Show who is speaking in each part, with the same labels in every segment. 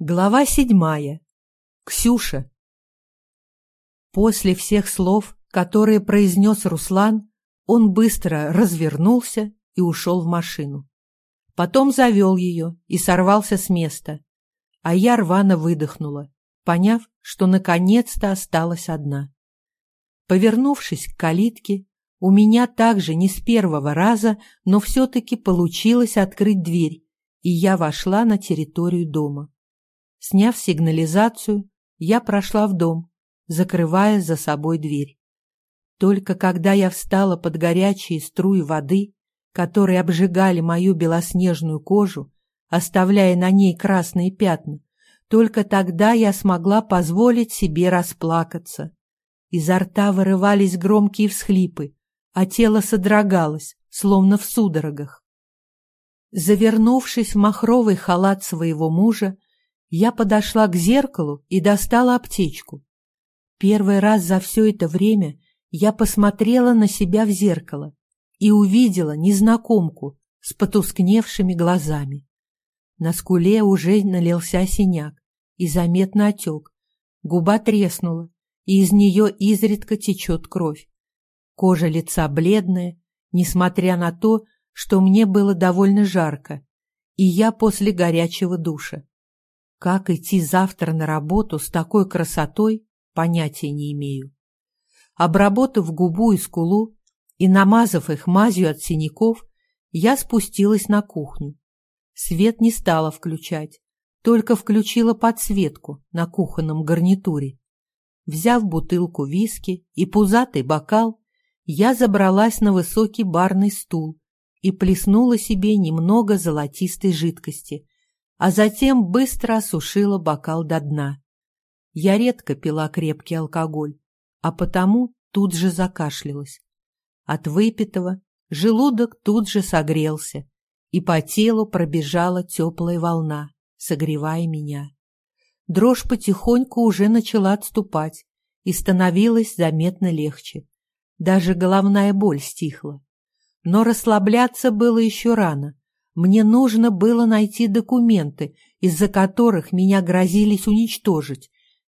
Speaker 1: Глава седьмая. Ксюша. После всех слов, которые произнес Руслан, он быстро развернулся и ушел в машину. Потом завел ее и сорвался с места, а я рвано выдохнула, поняв, что наконец-то осталась одна. Повернувшись к калитке, у меня также не с первого раза, но все-таки получилось открыть дверь, и я вошла на территорию дома. Сняв сигнализацию, я прошла в дом, закрывая за собой дверь. Только когда я встала под горячие струи воды, которые обжигали мою белоснежную кожу, оставляя на ней красные пятна, только тогда я смогла позволить себе расплакаться. Изо рта вырывались громкие всхлипы, а тело содрогалось, словно в судорогах. Завернувшись в махровый халат своего мужа, я подошла к зеркалу и достала аптечку. Первый раз за все это время я посмотрела на себя в зеркало и увидела незнакомку с потускневшими глазами. На скуле уже налился синяк и заметно отек. Губа треснула, и из нее изредка течет кровь. Кожа лица бледная, несмотря на то, что мне было довольно жарко, и я после горячего душа. Как идти завтра на работу с такой красотой, понятия не имею. Обработав губу и скулу и намазав их мазью от синяков, я спустилась на кухню. Свет не стала включать, только включила подсветку на кухонном гарнитуре. Взяв бутылку виски и пузатый бокал, я забралась на высокий барный стул и плеснула себе немного золотистой жидкости, а затем быстро осушила бокал до дна. Я редко пила крепкий алкоголь, а потому тут же закашлялась. От выпитого желудок тут же согрелся, и по телу пробежала теплая волна, согревая меня. Дрожь потихоньку уже начала отступать и становилась заметно легче. Даже головная боль стихла. Но расслабляться было еще рано. Мне нужно было найти документы, из-за которых меня грозились уничтожить,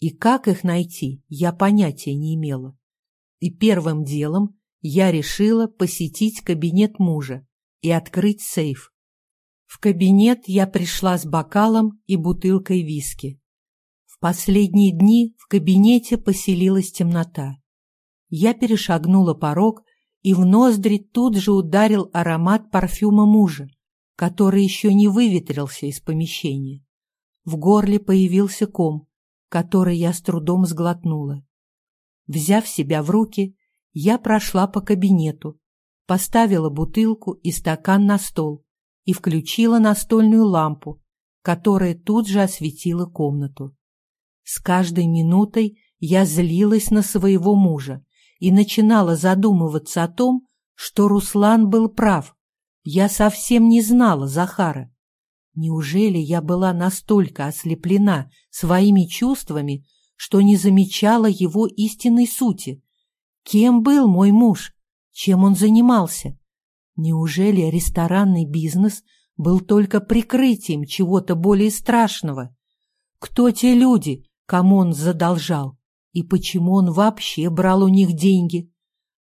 Speaker 1: и как их найти, я понятия не имела. И первым делом я решила посетить кабинет мужа и открыть сейф. В кабинет я пришла с бокалом и бутылкой виски. В последние дни в кабинете поселилась темнота. Я перешагнула порог, и в ноздри тут же ударил аромат парфюма мужа который еще не выветрился из помещения. В горле появился ком, который я с трудом сглотнула. Взяв себя в руки, я прошла по кабинету, поставила бутылку и стакан на стол и включила настольную лампу, которая тут же осветила комнату. С каждой минутой я злилась на своего мужа и начинала задумываться о том, что Руслан был прав, я совсем не знала Захара. Неужели я была настолько ослеплена своими чувствами, что не замечала его истинной сути? Кем был мой муж? Чем он занимался? Неужели ресторанный бизнес был только прикрытием чего-то более страшного? Кто те люди, кому он задолжал? И почему он вообще брал у них деньги?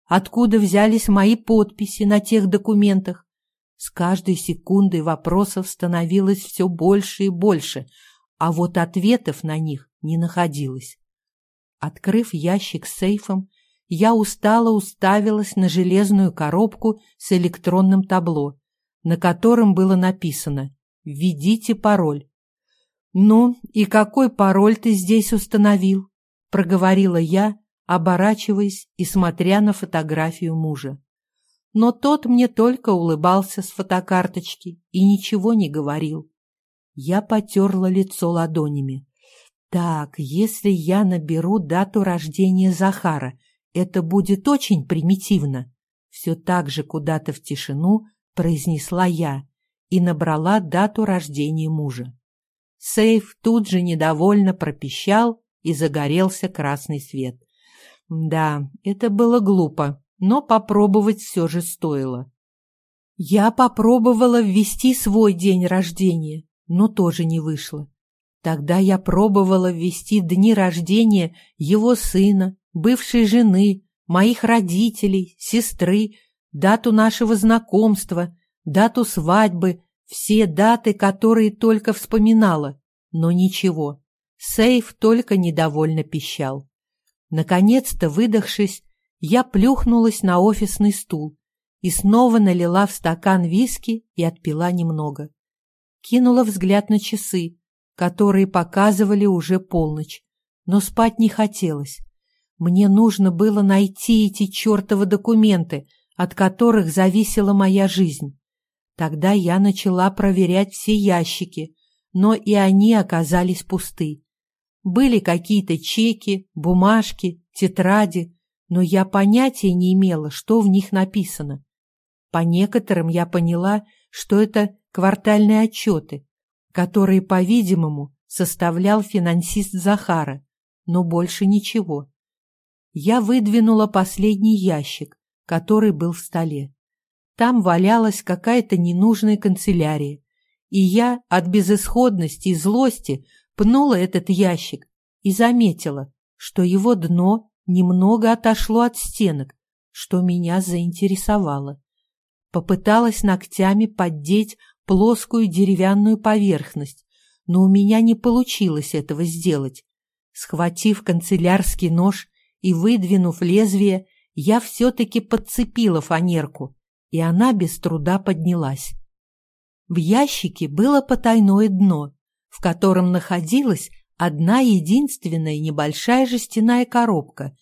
Speaker 1: Откуда взялись мои подписи на тех документах? С каждой секундой вопросов становилось все больше и больше, а вот ответов на них не находилось. Открыв ящик с сейфом, я устало уставилась на железную коробку с электронным табло, на котором было написано «Введите пароль». «Ну, и какой пароль ты здесь установил?» — проговорила я, оборачиваясь и смотря на фотографию мужа но тот мне только улыбался с фотокарточки и ничего не говорил. Я потерла лицо ладонями. Так, если я наберу дату рождения Захара, это будет очень примитивно. Все так же куда-то в тишину произнесла я и набрала дату рождения мужа. Сейф тут же недовольно пропищал и загорелся красный свет. Да, это было глупо, но попробовать все же стоило. Я попробовала ввести свой день рождения, но тоже не вышло. Тогда я пробовала ввести дни рождения его сына, бывшей жены, моих родителей, сестры, дату нашего знакомства, дату свадьбы, все даты, которые только вспоминала, но ничего. Сейф только недовольно пищал. Наконец-то, выдохшись, я плюхнулась на офисный стул и снова налила в стакан виски и отпила немного. Кинула взгляд на часы, которые показывали уже полночь, но спать не хотелось. Мне нужно было найти эти чертовы документы, от которых зависела моя жизнь. Тогда я начала проверять все ящики, но и они оказались пусты. Были какие-то чеки, бумажки, тетради, но я понятия не имела, что в них написано. По некоторым я поняла, что это квартальные отчеты, которые, по-видимому, составлял финансист Захара, но больше ничего. Я выдвинула последний ящик, который был в столе. Там валялась какая-то ненужная канцелярия, и я от безысходности и злости пнула этот ящик и заметила, что его дно немного отошло от стенок, что меня заинтересовало. Попыталась ногтями поддеть плоскую деревянную поверхность, но у меня не получилось этого сделать. Схватив канцелярский нож и выдвинув лезвие, я все-таки подцепила фанерку, и она без труда поднялась. В ящике было потайное дно, в котором находилась одна единственная небольшая жестяная коробка,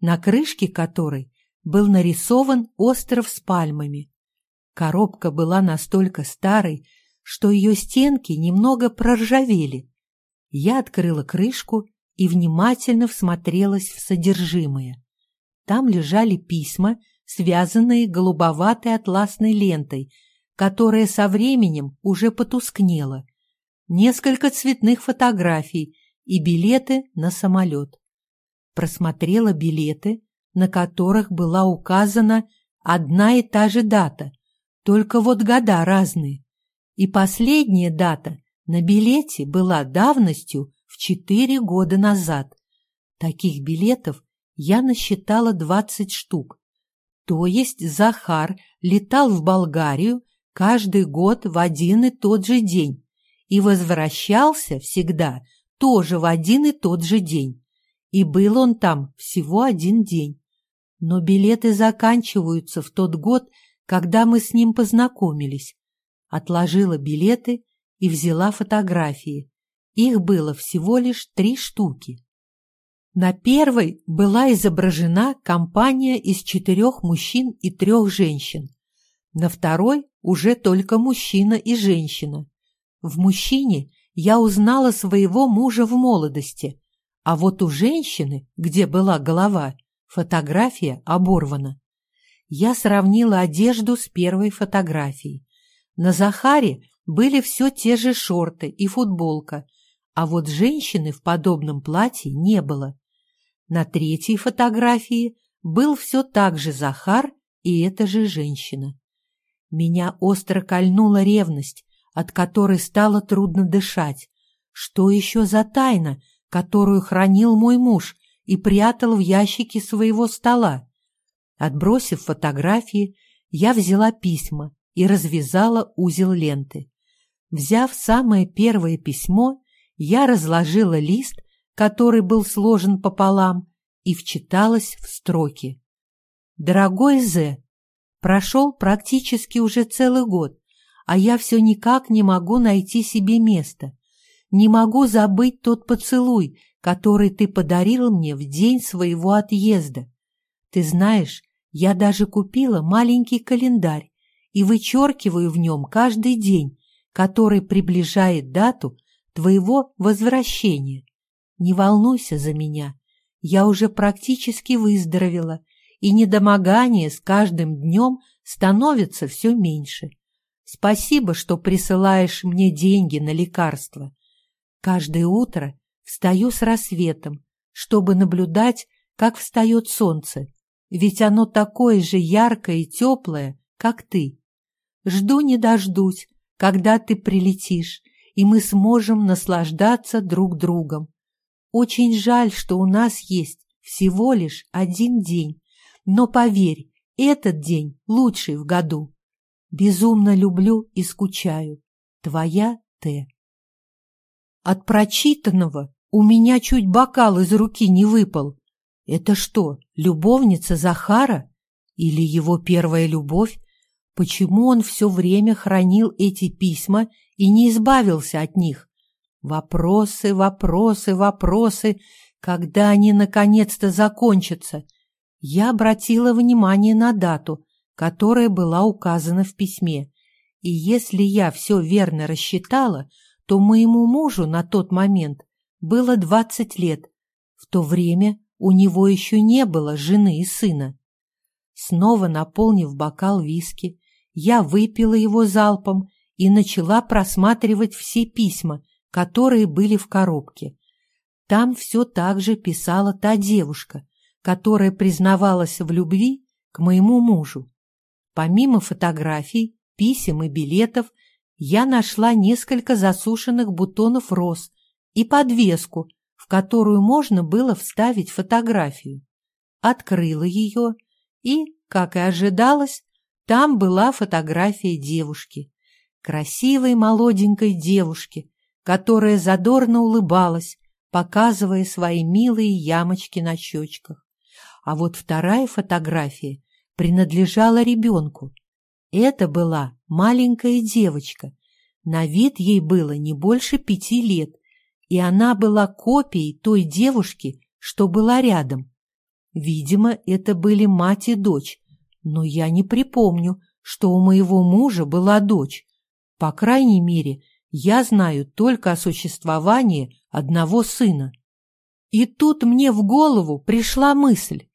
Speaker 1: на крышке которой был нарисован остров с пальмами. Коробка была настолько старой, что ее стенки немного проржавели. Я открыла крышку и внимательно всмотрелась в содержимое. Там лежали письма, связанные голубоватой атласной лентой, которая со временем уже потускнела, несколько цветных фотографий и билеты на самолет. Просмотрела билеты, на которых была указана одна и та же дата, только вот года разные. И последняя дата на билете была давностью в четыре года назад. Таких билетов я насчитала двадцать штук. То есть Захар летал в Болгарию каждый год в один и тот же день и возвращался всегда тоже в один и тот же день. И был он там всего один день. Но билеты заканчиваются в тот год, когда мы с ним познакомились. Отложила билеты и взяла фотографии. Их было всего лишь три штуки. На первой была изображена компания из четырех мужчин и трех женщин. На второй уже только мужчина и женщина. В мужчине я узнала своего мужа в молодости, а вот у женщины, где была голова, фотография оборвана. Я сравнила одежду с первой фотографией. На Захаре были все те же шорты и футболка, а вот женщины в подобном платье не было. На третьей фотографии был все так же Захар и эта же женщина. Меня остро кольнула ревность, от которой стало трудно дышать. Что еще за тайна, которую хранил мой муж и прятал в ящике своего стола? Отбросив фотографии, я взяла письма и развязала узел ленты. Взяв самое первое письмо, я разложила лист который был сложен пополам, и вчиталась в строки. «Дорогой Зе, прошел практически уже целый год, а я все никак не могу найти себе места. Не могу забыть тот поцелуй, который ты подарил мне в день своего отъезда. Ты знаешь, я даже купила маленький календарь и вычеркиваю в нем каждый день, который приближает дату твоего возвращения. Не волнуйся за меня, я уже практически выздоровела, и недомогание с каждым днем становится все меньше. Спасибо, что присылаешь мне деньги на лекарства. Каждое утро встаю с рассветом, чтобы наблюдать, как встает солнце, ведь оно такое же яркое и теплое, как ты. Жду не дождусь, когда ты прилетишь, и мы сможем наслаждаться друг другом. Очень жаль, что у нас есть всего лишь один день, но поверь, этот день лучший в году. Безумно люблю и скучаю. Твоя Т. От прочитанного у меня чуть бокал из руки не выпал. Это что, любовница Захара? Или его первая любовь? Почему он все время хранил эти письма и не избавился от них? Вопросы, вопросы, вопросы, когда они наконец-то закончатся? Я обратила внимание на дату, которая была указана в письме, и если я все верно рассчитала, то моему мужу на тот момент было двадцать лет. В то время у него еще не было жены и сына. Снова наполнив бокал виски, я выпила его залпом и начала просматривать все письма, которые были в коробке. Там все так же писала та девушка, которая признавалась в любви к моему мужу. Помимо фотографий, писем и билетов, я нашла несколько засушенных бутонов роз и подвеску, в которую можно было вставить фотографию. Открыла ее, и, как и ожидалось, там была фотография девушки. Красивой молоденькой девушки, которая задорно улыбалась, показывая свои милые ямочки на щечках. А вот вторая фотография принадлежала ребенку. Это была маленькая девочка. На вид ей было не больше пяти лет, и она была копией той девушки, что была рядом. Видимо, это были мать и дочь, но я не припомню, что у моего мужа была дочь. По крайней мере, я знаю только о существовании одного сына. И тут мне в голову пришла мысль.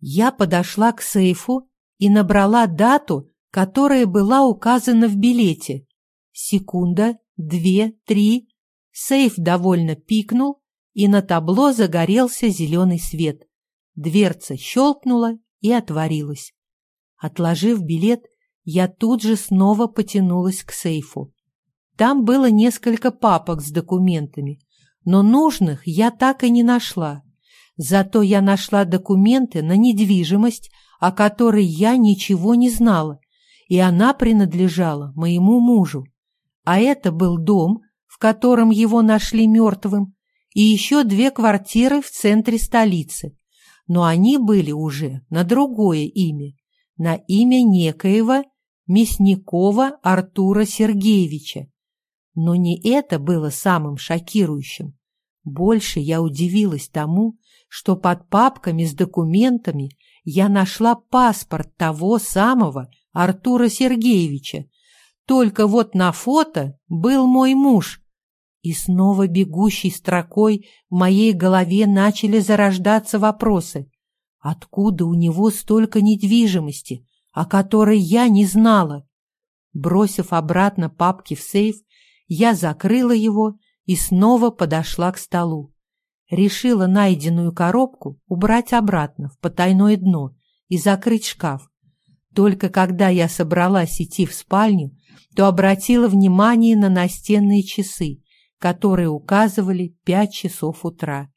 Speaker 1: Я подошла к сейфу и набрала дату, которая была указана в билете. Секунда, две, три, Сейф довольно пикнул, и на табло загорелся зеленый свет. Дверца щелкнула и отворилась. Отложив билет, я тут же снова потянулась к сейфу. Там было несколько папок с документами, но нужных я так и не нашла. Зато я нашла документы на недвижимость, о которой я ничего не знала, и она принадлежала моему мужу. А это был дом, в котором его нашли мертвым, и еще две квартиры в центре столицы. Но они были уже на другое имя, на имя некоего Мясникова Артура Сергеевича. Но не это было самым шокирующим. Больше я удивилась тому, что под папками с документами я нашла паспорт того самого Артура Сергеевича. Только вот на фото был мой муж, и снова бегущей строкой в моей голове начали зарождаться вопросы. Откуда у него столько недвижимости, о которой я не знала? Бросив обратно папки в сейф, я закрыла его и снова подошла к столу. Решила найденную коробку убрать обратно в потайное дно и закрыть шкаф. Только когда я собралась идти в спальню, то обратила внимание на настенные часы, которые указывали пять часов утра.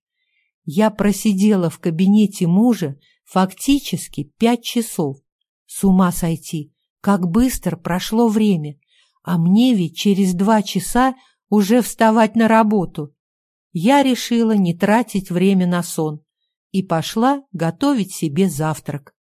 Speaker 1: Я просидела в кабинете мужа фактически пять часов. С ума сойти, как быстро прошло время, а мне ведь через два часа уже вставать на работу. Я решила не тратить время на сон и пошла готовить себе завтрак.